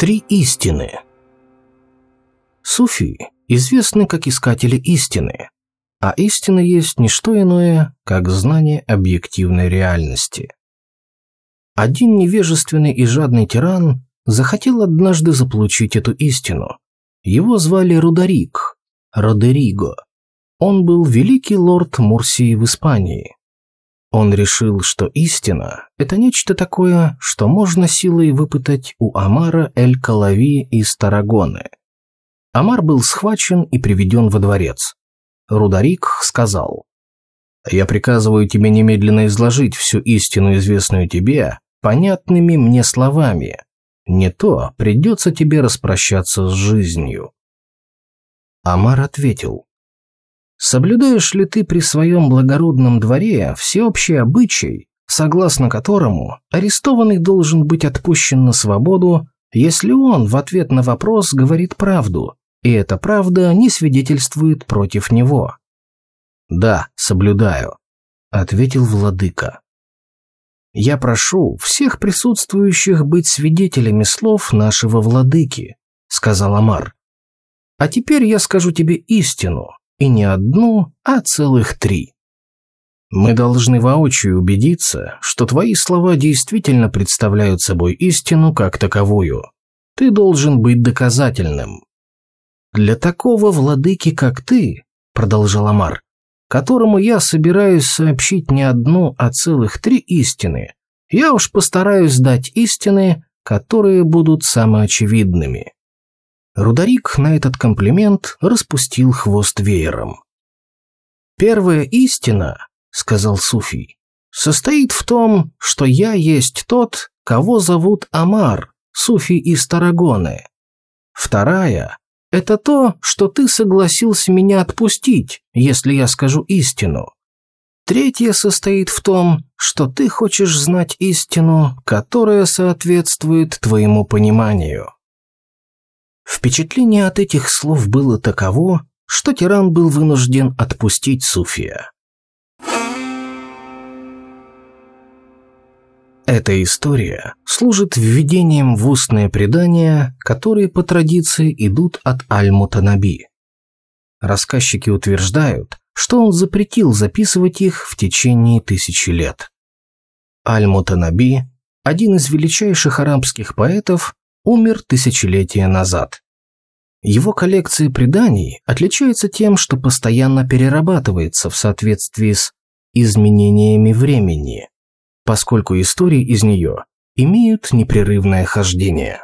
Три истины. Суфи известны как искатели истины, а истина есть не что иное, как знание объективной реальности. Один невежественный и жадный тиран захотел однажды заполучить эту истину. Его звали Рударик, Родериго. Он был великий лорд Мурсии в Испании. Он решил, что истина – это нечто такое, что можно силой выпытать у Амара Эль-Калави из Тарагоны. Амар был схвачен и приведен во дворец. Рударик сказал, «Я приказываю тебе немедленно изложить всю истину, известную тебе, понятными мне словами. Не то придется тебе распрощаться с жизнью». Амар ответил, Соблюдаешь ли ты при своем благородном дворе всеобщий обычай, согласно которому арестованный должен быть отпущен на свободу, если он в ответ на вопрос говорит правду, и эта правда не свидетельствует против него? «Да, соблюдаю», — ответил владыка. «Я прошу всех присутствующих быть свидетелями слов нашего владыки», — сказал Амар. «А теперь я скажу тебе истину, и не одну, а целых три. Мы должны воочию убедиться, что твои слова действительно представляют собой истину как таковую. Ты должен быть доказательным. Для такого владыки, как ты, продолжал Амар, которому я собираюсь сообщить не одну, а целых три истины, я уж постараюсь дать истины, которые будут самоочевидными. Рударик на этот комплимент распустил хвост веером. «Первая истина, — сказал Суфий, — состоит в том, что я есть тот, кого зовут Амар, Суфий из Тарагоны. Вторая — это то, что ты согласился меня отпустить, если я скажу истину. Третья состоит в том, что ты хочешь знать истину, которая соответствует твоему пониманию. Впечатление от этих слов было таково, что тиран был вынужден отпустить Суфия. Эта история служит введением в устные предания, которые по традиции идут от Аль-Мутанаби. Рассказчики утверждают, что он запретил записывать их в течение тысячи лет. Аль-Мутанаби, один из величайших арабских поэтов, умер тысячелетия назад. Его коллекция преданий отличается тем, что постоянно перерабатывается в соответствии с изменениями времени, поскольку истории из нее имеют непрерывное хождение.